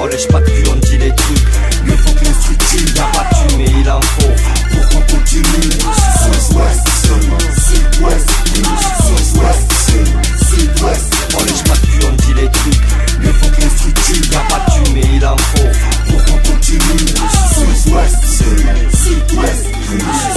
On lèche pas de cul, on dit les trucs Mieux faut que l'instructif Y'a pas de mais il en faut Pour qu'on continue Sud-ouest, sud-ouest, sud-ouest, sud-ouest On lèche pas de cul, on dit les trucs Mieux faut que l'instructif Y'a pas de mais il en faut Pour qu'on continue Sud-ouest, sud-ouest, sud-ouest